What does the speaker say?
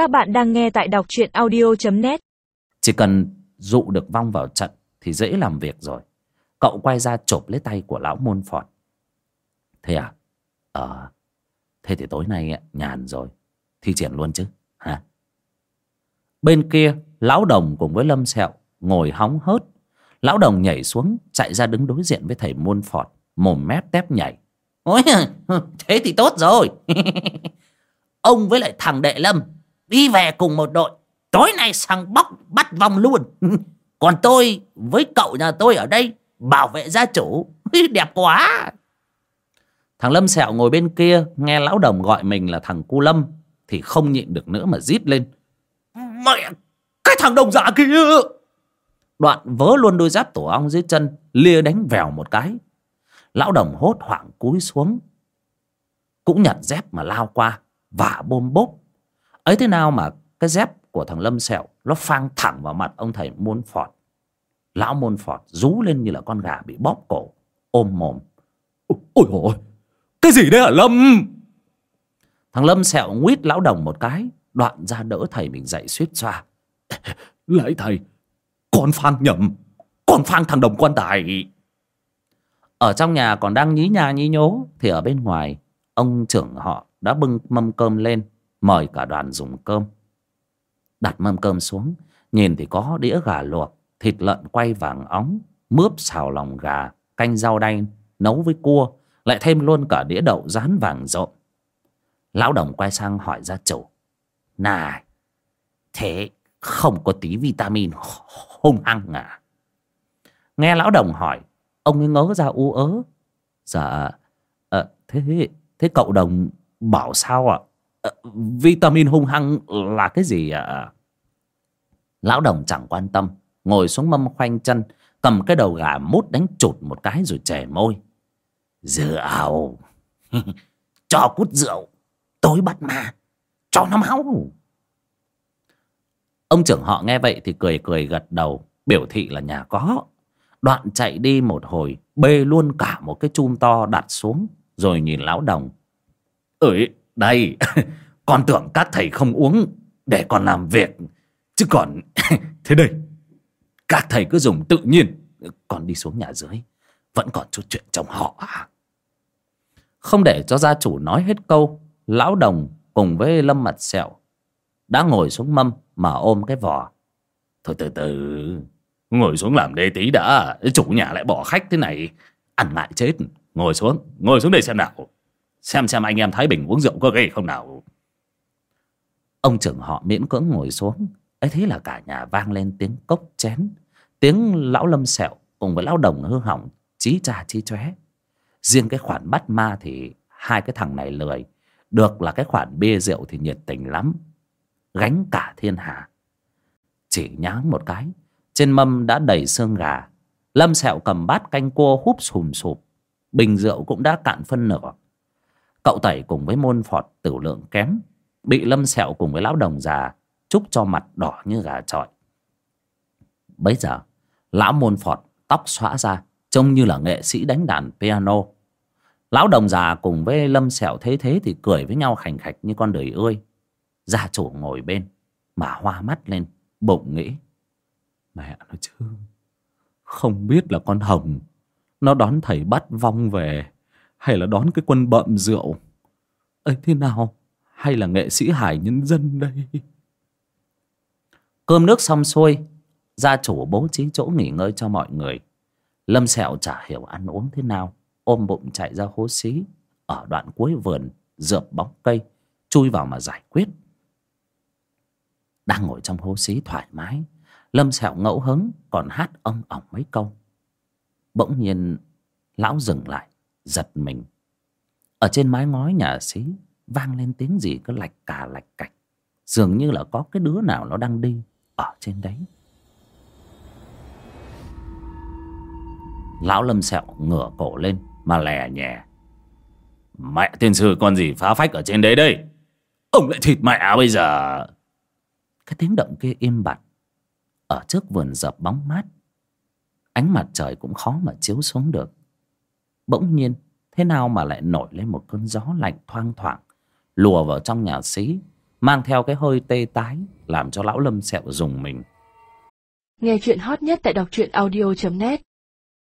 Các bạn đang nghe tại đọc truyện audio.net Chỉ cần dụ được vong vào trận Thì dễ làm việc rồi. Cậu quay ra chộp lấy tay của lão môn phọt Thế à? Ờ Thế thì tối nay ờ, nhàn rồi. Thi triển luôn chứ hả Bên kia Lão đồng cùng với Lâm Sẹo Ngồi hóng hớt. Lão đồng nhảy xuống Chạy ra đứng đối diện với thầy môn phọt Mồm mép tép nhảy. Ôi, thế thì tốt rồi. Ông với lại thằng Đệ Lâm đi về cùng một đội. Tối nay sang bóc bắt vong luôn. Còn tôi với cậu nhà tôi ở đây bảo vệ gia chủ. Đẹp quá. Thằng Lâm Sẹo ngồi bên kia Nghe lão đồng gọi mình là thằng Cu Lâm Thì không nhịn được nữa mà rít lên Mẹ, cái thằng đồng giả kia. Đoạn vớ luôn đôi giáp tổ ong dưới chân Lia đánh vèo một cái Lão đồng hốt hoảng cúi xuống Cũng nhặt dép mà lao qua Và bôm bốp ấy thế nào mà cái dép của thằng Lâm Sẹo Nó phang thẳng vào mặt ông thầy môn phọt Lão môn phọt rú lên như là con gà bị bóp cổ, Ôm mồm. Ôi ôi Cái gì đấy hả Lâm? Thằng Lâm Sẹo nguyết lão đồng một cái, Đoạn ra đỡ thầy mình dậy suýt xoa. Lại thầy, Con phang nhầm, Con phang thằng đồng quan tài. Ở trong nhà còn đang nhí nhà nhí nhố, Thì ở bên ngoài, Ông trưởng họ đã bưng mâm cơm lên. Mời cả đoàn dùng cơm. Đặt mâm cơm xuống Nhìn thì có đĩa gà luộc Thịt lợn quay vàng óng Mướp xào lòng gà Canh rau đay Nấu với cua Lại thêm luôn cả đĩa đậu rán vàng rộn Lão đồng quay sang hỏi gia chủ Này, thế không có tí vitamin hung hăng à? Nghe lão đồng hỏi Ông ấy ngớ ra u ớ. Dạ à, Thế thế cậu đồng bảo sao ạ? Vitamin hung hăng là cái gì ạ Lão đồng chẳng quan tâm Ngồi xuống mâm khoanh chân Cầm cái đầu gà mút đánh chụt một cái rồi chè môi Rượu. cho cút rượu. Tối bắt ma. Cho nó máu. Ông trưởng họ nghe vậy thì cười cười gật đầu Biểu thị là nhà có Đoạn chạy đi một hồi Bê luôn cả một cái chum to đặt xuống Rồi nhìn lão đồng Ơi đây, Con tưởng các thầy không uống Để còn làm việc. Chứ còn, Thế đây. Các thầy cứ dùng tự nhiên. Còn đi xuống nhà dưới, Vẫn còn chút chuyện trong họ à? Không để cho gia chủ nói hết câu, Lão đồng cùng với Lâm mặt sẹo Đã ngồi xuống mâm Mà ôm cái vò. Thôi từ từ, Ngồi xuống làm đê tí đã. Chủ nhà lại bỏ khách thế này. Ăn ngại chết. Ngồi xuống Ngồi xuống đây xem nào. Xem xem anh em Thái Bình uống rượu có ghê không nào? Ông trưởng họ miễn cưỡng ngồi xuống. Ấy thế là cả nhà vang lên tiếng cốc chén, Tiếng lão lâm sẹo Cùng với lão đồng hư hỏng, Chí trà chí chóe. Riêng cái khoản bắt ma thì Hai cái thằng này lười, Được là cái khoản bia rượu thì nhiệt tình lắm, Gánh cả thiên hạ. Chỉ nháng một cái, Trên mâm đã đầy xương gà. Lâm sẹo cầm bát canh cua húp sùm sụp Bình rượu cũng đã cạn phân nửa. Cậu tẩy cùng với môn phọt tử lượng kém, Bị lâm sẹo cùng với lão đồng già Chúc cho mặt đỏ như gà trọi. Bấy giờ, Lão môn phọt tóc xõa ra Trông như là nghệ sĩ đánh đàn piano. Lão đồng già cùng với lâm sẹo thế thế Thì cười với nhau khành khạch như con đời ươi. Gia chủ ngồi bên, Mà hoa mắt lên, Bụng nghĩ, Mẹ nó chứ, Không biết là con Hồng, Nó đón thầy bắt vong về. Hay là đón cái quân bợm rượu? Ấy thế nào? Hay là nghệ sĩ hải nhân dân đây? Cơm nước xong xuôi, Gia chủ bố trí chỗ nghỉ ngơi cho mọi người. Lâm sẹo chả hiểu ăn uống thế nào, Ôm bụng chạy ra hố xí. Ở đoạn cuối vườn Dượp bóng cây, Chui vào mà giải quyết. Đang ngồi trong hố xí thoải mái, Lâm sẹo ngẫu hứng Còn hát ông ỏng mấy câu. Bỗng nhiên, Lão dừng lại. Giật mình. Ở trên mái ngói nhà xí, Vang lên tiếng gì cứ lạch cà lạch cạch. Dường như là có cái đứa nào nó đang đi Ở trên đấy. Lão Lâm Sẹo ngửa cổ lên Mà lè nhẹ Mẹ tiên sư, con gì phá phách ở trên đấy đây? Ông lại thịt mẹ bây giờ. Cái tiếng động kia im bặt. Ở trước vườn dập bóng mát, Ánh mặt trời cũng khó mà chiếu xuống được. Bỗng nhiên, Thế nào mà lại nổi lên một cơn gió lạnh thoang thoảng, Lùa vào trong nhà xí, mang theo cái hơi tê tái, làm cho lão lâm sẹo dùng mình. Nghe chuyện hot nhất tại đọc truyện audio.net